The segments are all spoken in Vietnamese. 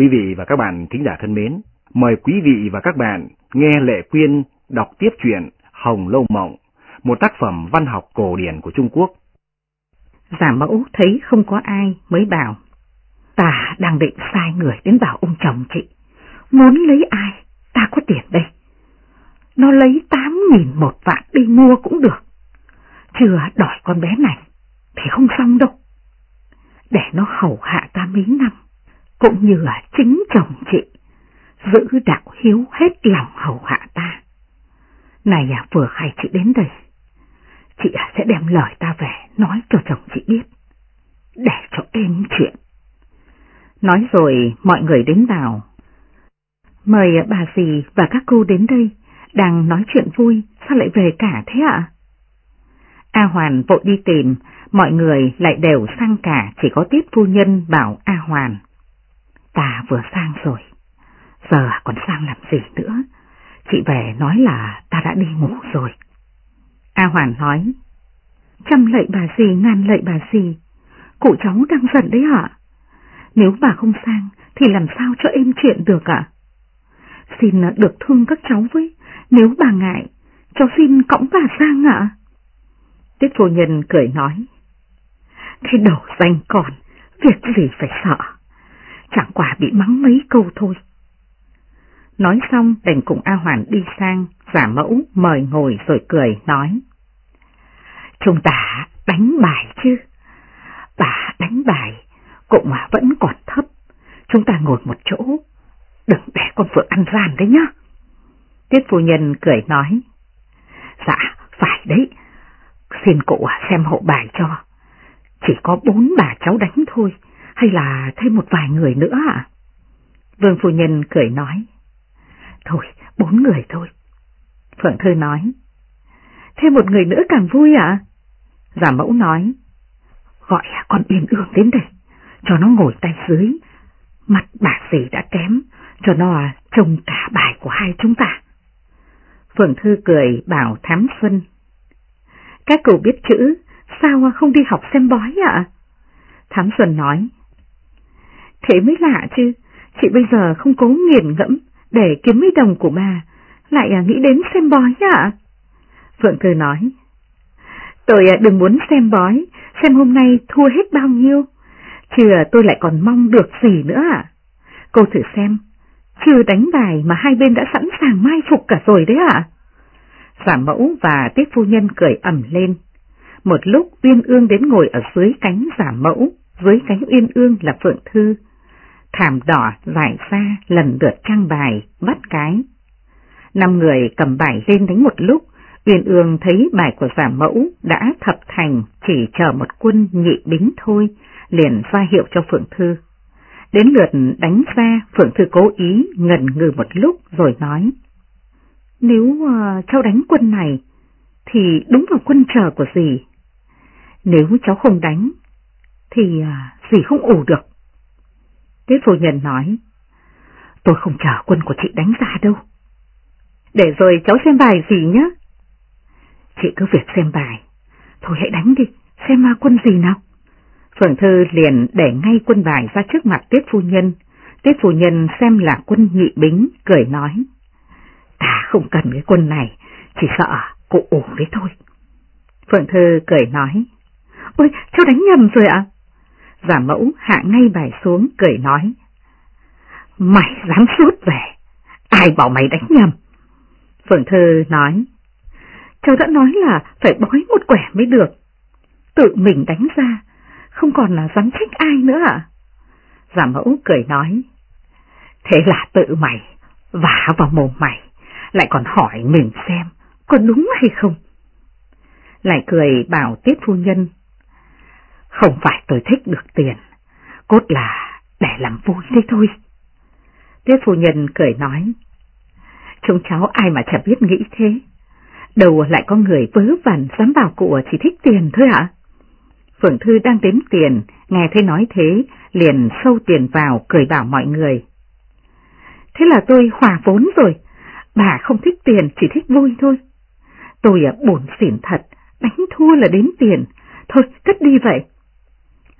Quý vị và các bạn thính giả thân mến, mời quý vị và các bạn nghe Lệ Quyên đọc tiếp truyện Hồng Lâu Mộng, một tác phẩm văn học cổ điển của Trung Quốc. Giả mẫu thấy không có ai mới bảo, ta đang định sai người đến bảo ông chồng chị, muốn lấy ai, ta có tiền đây. Nó lấy tám nghìn một vạn đi mua cũng được, chưa đòi con bé này thì không xong đâu. Để nó hầu hạ ta mấy năm, cũng như là chính chồng chị, giữ đạo hiếu hết lòng hầu hạ ta. Này à, vừa hay chị đến đây, chị à sẽ đem lời ta về nói cho chồng chị biết, để cho êm chuyện. Nói rồi mọi người đến vào. Mời bà dì và các cô đến đây, đang nói chuyện vui, sao lại về cả thế ạ? A Hoàn vội đi tìm, mọi người lại đều sang cả, chỉ có tiết phu nhân bảo A Hoàn. Ta vừa sang rồi, giờ còn sang làm gì nữa? Chị về nói là ta đã đi ngủ rồi. A Hoàn nói, trăm lệ bà gì ngàn lệ bà gì, cụ cháu đang giận đấy ạ. Nếu bà không sang thì làm sao cho êm chuyện được ạ? Xin được thương các cháu với, nếu bà ngại, cháu xin cõng bà sang ạ. Tiết phu nhân cười nói, cái đầu danh còn, việc gì phải sợ, chẳng quả bị mắng mấy câu thôi. Nói xong đành cùng A Hoàn đi sang, giả mẫu mời ngồi rồi cười nói. Chúng ta đánh bài chứ, bà đánh bài cũng mà vẫn còn thấp, chúng ta ngồi một chỗ, đừng để con vợ ăn gian đấy nhá. Tiết phu nhân cười nói, dạ, phải đấy, xin cụ xem hộ bài cho, chỉ có bốn bà cháu đánh thôi, hay là thêm một vài người nữa à? Vương phu nhân cười nói, thôi, bốn người thôi. Phượng Thư nói, thêm một người nữa càng vui ạ? À? Giả mẫu nói, gọi con Yên Ương đến đây, cho nó ngồi tay dưới, mặt bà dì đã kém, cho nó trông cả bài của hai chúng ta. Phượng Thư cười bảo Thám Xuân, các cậu biết chữ, sao không đi học xem bói ạ? Thám Xuân nói, thế mới lạ chứ, chị bây giờ không cố nghiền ngẫm để kiếm mấy đồng của bà, lại à, nghĩ đến xem bói ạ? Phượng Thư nói, Tôi à, đừng muốn xem bói, xem hôm nay thua hết bao nhiêu, chứ à, tôi lại còn mong được gì nữa à? Cô thử xem, chưa đánh bài mà hai bên đã sẵn sàng mai phục cả rồi đấy ạ. À? Giả mẫu và tiết phu nhân cười ẩm lên. Một lúc Uyên Ương đến ngồi ở dưới cánh giả mẫu, dưới cánh Uyên Ương là Phượng Thư. Thảm đỏ giải xa lần lượt trang bài, bắt cái. Năm người cầm bài lên đánh một lúc, Uyên Ương thấy bài của giả mẫu đã thập thành chỉ chờ một quân nhị bính thôi, liền ra hiệu cho Phượng Thư. Đến lượt đánh ra, Phượng Thư cố ý ngần ngừ một lúc rồi nói. Nếu uh, cháu đánh quân này, thì đúng vào quân chờ của dì. Nếu cháu không đánh, thì uh, dì không ủ được. Tiết phu nhân nói, tôi không chờ quân của chị đánh ra đâu. Để rồi cháu xem bài gì nhé. Chị cứ việc xem bài. Thôi hãy đánh đi, xem ma quân gì nào. Phượng Thư liền để ngay quân bài ra trước mặt Tiết Phu Nhân. Tiết Phu Nhân xem là quân nhị bính, cười nói. Ta không cần cái quân này, chỉ sợ cụ ủ đấy thôi. Phượng Thư cười nói. Ôi, cháu đánh nhầm rồi ạ. Giả mẫu hạ ngay bài xuống, cười nói. Mày dám suốt về, ai bảo mày đánh nhầm? Phượng Thư nói. Cháu đã nói là phải bói một quẻ mới được. Tự mình đánh ra, không còn là dám trách ai nữa à? Giả mẫu cười nói, thế là tự mày, vả vào mồm mày, lại còn hỏi mình xem có đúng hay không. Lại cười bảo tiết phu nhân, không phải tôi thích được tiền, cốt là để làm vui thế thôi. Tuyết phu nhân cười nói, chúng cháu ai mà chả biết nghĩ thế, đâu lại có người vớ vẩn dám bảo cụ chỉ thích tiền thôi ạ? Phượng Thư đang đếm tiền, nghe thấy nói thế, liền sâu tiền vào cười bảo mọi người. Thế là tôi hòa vốn rồi, bà không thích tiền, chỉ thích vui thôi. Tôi à, buồn xỉn thật, đánh thua là đến tiền, thôi cất đi vậy.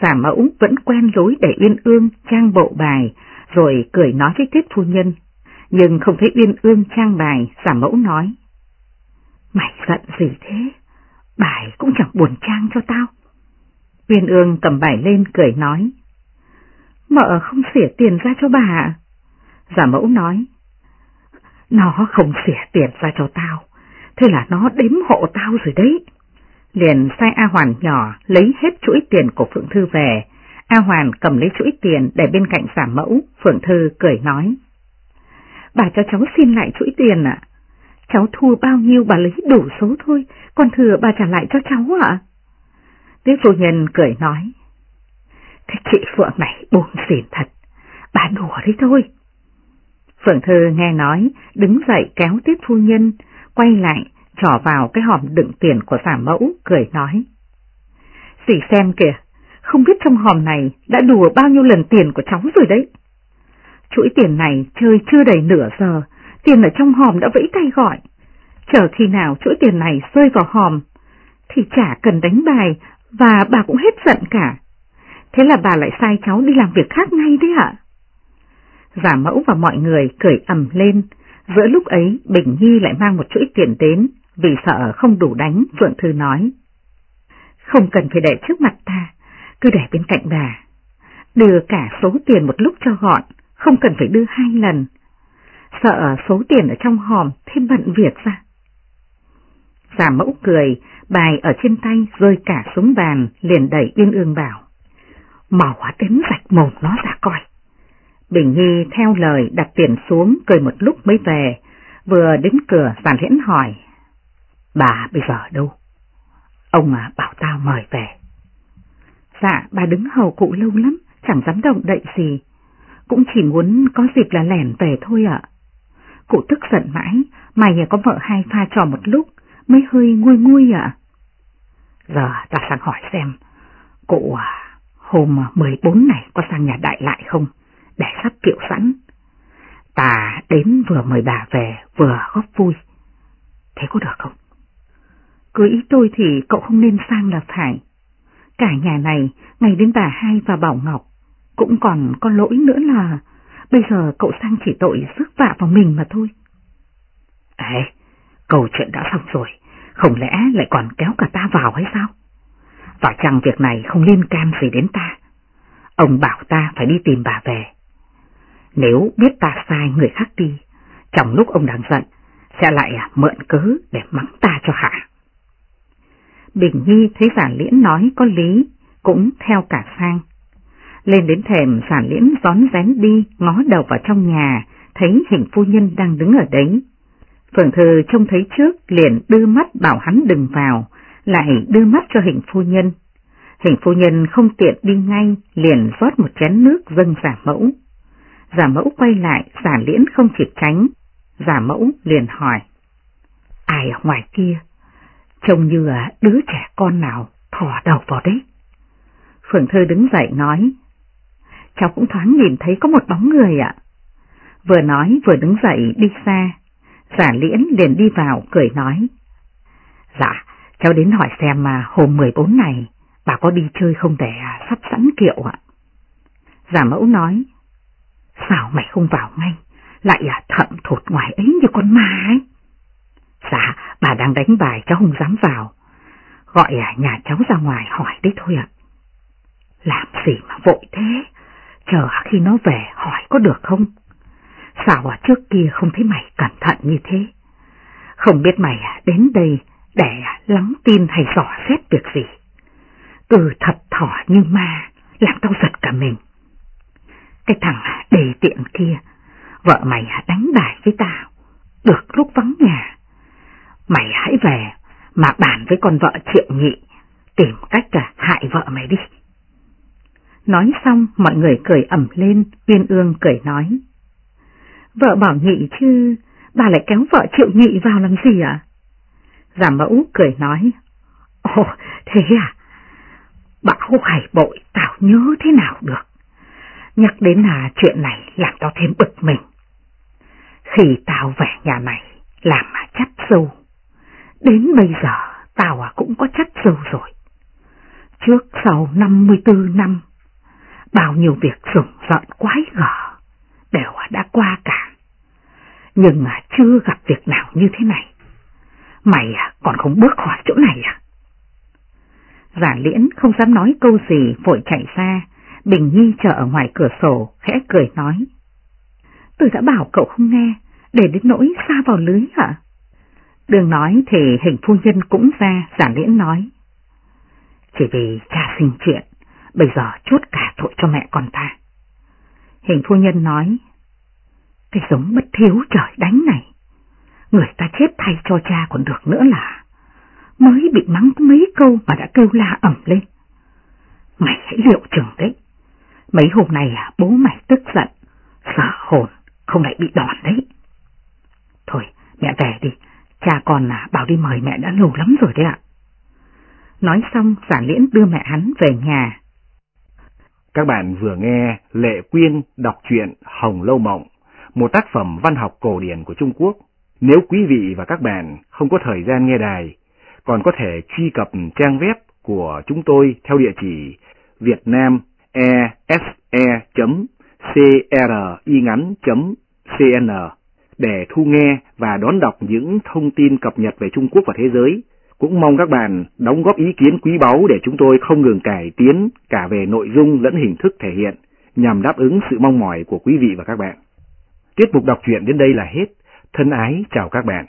Giả mẫu vẫn quen lối để Uyên Ương trang bộ bài, rồi cười nói với tiếp phu nhân. Nhưng không thấy Uyên Ương trang bài, giả mẫu nói. Mày giận gì thế? Bài cũng chẳng buồn trang cho tao. Uyên Ương cầm bài lên cười nói. Mợ không xỉa tiền ra cho bà Giả mẫu nói. Nó không xỉa tiền ra cho tao, thế là nó đếm hộ tao rồi đấy. Liền sai A Hoàn nhỏ lấy hết chuỗi tiền của Phượng Thư về. A Hoàn cầm lấy chuỗi tiền để bên cạnh giả mẫu, Phượng Thư cười nói. Bà cho cháu xin lại chuỗi tiền ạ. Cháu thua bao nhiêu bà lấy đủ số thôi, còn thừa bà trả lại cho cháu ạ. À? Tiếp phu nhân cười nói. Cái chị Phượng này buồn xỉn thật, bà đùa đấy thôi. Phượng Thư nghe nói, đứng dậy kéo tiếp phu nhân, quay lại, trỏ vào cái hòm đựng tiền của giả mẫu, cười nói. Dì xem kìa, không biết trong hòm này đã đùa bao nhiêu lần tiền của cháu rồi đấy. Chuỗi tiền này chơi chưa đầy nửa giờ, tiền ở trong hòm đã vẫy tay gọi. Chờ khi nào chuỗi tiền này rơi vào hòm, thì chả cần đánh bài và bà cũng hết giận cả. Thế là bà lại sai cháu đi làm việc khác ngay đấy ạ. Giả mẫu và mọi người cười ầm lên, giữa lúc ấy Bình Nhi lại mang một chuỗi tiền đến, vì sợ không đủ đánh, Phượng Thư nói. Không cần phải để trước mặt ta, cứ để bên cạnh bà. Đưa cả số tiền một lúc cho gọn, không cần phải đưa hai lần. Sợ số tiền ở trong hòm thêm bận việc ra. Giả mẫu cười, bài ở trên tay rơi cả xuống bàn, liền đẩy Yên Ương bảo. Mỏ hóa đếm rạch mồm nó ra coi. Bình Nhi theo lời đặt tiền xuống cười một lúc mới về, vừa đến cửa giàn liễn hỏi. Bà bây giờ đâu? Ông à, bảo tao mời về. Dạ, bà đứng hầu cụ lâu lắm, chẳng dám động đậy gì. Cũng chỉ muốn có dịp là lẻn về thôi ạ. Cụ tức giận mãi, mày à có vợ hai pha trò một lúc, mới hơi nguôi nguôi ạ. Giờ ta sang hỏi xem, cụ à, hôm 14 này có sang nhà đại lại không? để sắp kiệu sẵn. Ta đến vừa mời bà về vừa góp vui. Thế có được không? Cứ ý tôi thì cậu không nên sang là phải. Cả nhà này, ngày đến bà hai và Bảo Ngọc, cũng còn có lỗi nữa là bây giờ cậu sang chỉ tội rước vạ vào mình mà thôi. Ê, câu chuyện đã xong rồi, không lẽ lại còn kéo cả ta vào hay sao? và chăng việc này không liên can gì đến ta? Ông bảo ta phải đi tìm bà về, nếu biết ta sai người khác đi, trong lúc ông đang giận, sẽ lại mượn cớ để mắng ta cho hạ. Bình Nhi thấy giả liễn nói có lý, cũng theo cả sang. Lên đến thềm giả liễn gión rén đi, ngó đầu vào trong nhà, thấy hình phu nhân đang đứng ở đấy. Phượng Thư trông thấy trước liền đưa mắt bảo hắn đừng vào, lại đưa mắt cho hình phu nhân. Hình phu nhân không tiện đi ngay, liền rót một chén nước dâng giả mẫu. Giả mẫu quay lại, giả liễn không kịp tránh. Giả mẫu liền hỏi. Ai ở ngoài kia? Trông như đứa trẻ con nào thò đầu vào đấy. Phượng Thư đứng dậy nói. Cháu cũng thoáng nhìn thấy có một bóng người ạ. Vừa nói vừa đứng dậy đi xa. Giả liễn liền đi vào cười nói. Dạ, cháu đến hỏi xem mà hôm 14 này bà có đi chơi không để à, sắp sẵn kiệu ạ. Giả mẫu nói. Sao mày không vào ngay, lại à, thậm thụt ngoài ấy như con ma ấy? Dạ, bà đang đánh bài cháu không dám vào. Gọi à, nhà cháu ra ngoài hỏi đấy thôi ạ. Làm gì mà vội thế? Chờ khi nó về hỏi có được không? Sao à, trước kia không thấy mày cẩn thận như thế? Không biết mày à, đến đây để à, lắng tin hay dò xét việc gì? Từ thật thỏ như ma, làm tao giật cả mình. Cái thằng à, đề tiện kia, vợ mày đánh bài với tao, được lúc vắng nhà. Mày hãy về mà bàn với con vợ triệu nhị, tìm cách cả hại vợ mày đi. Nói xong mọi người cười ẩm lên, Uyên Ương cười nói. Vợ bảo nhị chứ, bà lại kéo vợ triệu nhị vào làm gì ạ? À? Giả mẫu cười nói. Ồ, thế à? Bảo hải bội tao nhớ thế nào được? Nhắc đến là chuyện này làm tao thêm bực mình. Khi tao về nhà này làm mà chắp sâu, đến bây giờ tao à cũng có chắc sâu rồi. Trước sau 54 năm, bao nhiêu việc rủng rợn quái gở đều à, đã qua cả. Nhưng mà chưa gặp việc nào như thế này. Mày à, còn không bước khỏi chỗ này à? Giả liễn không dám nói câu gì vội chạy ra, Bình Nhi chờ ở ngoài cửa sổ, khẽ cười nói. Tôi đã bảo cậu không nghe, để đến nỗi xa vào lưới hả? Đường nói thì hình phu nhân cũng ra, giả liễn nói. Chỉ vì cha sinh chuyện, bây giờ chốt cả tội cho mẹ con ta. Hình phu nhân nói, cái giống bất thiếu trời đánh này, người ta chết thay cho cha còn được nữa là, mới bị mắng mấy câu mà đã kêu la ẩm lên. Mày hãy liệu chừng đấy, mấy hôm nay à, bố mày tức giận, sợ hồn, không lại bị đòn đấy. Thôi, mẹ về đi, cha con là bảo đi mời mẹ đã lâu lắm rồi đấy ạ. Nói xong giản liễn đưa mẹ hắn về nhà. Các bạn vừa nghe Lệ Quyên đọc truyện Hồng Lâu Mộng, một tác phẩm văn học cổ điển của Trung Quốc. Nếu quý vị và các bạn không có thời gian nghe đài, còn có thể truy cập trang web của chúng tôi theo địa chỉ vietnamese.cringắn.cn để thu nghe và đón đọc những thông tin cập nhật về Trung Quốc và thế giới. Cũng mong các bạn đóng góp ý kiến quý báu để chúng tôi không ngừng cải tiến cả về nội dung lẫn hình thức thể hiện, nhằm đáp ứng sự mong mỏi của quý vị và các bạn. Tiết mục đọc truyện đến đây là hết. Thân ái chào các bạn.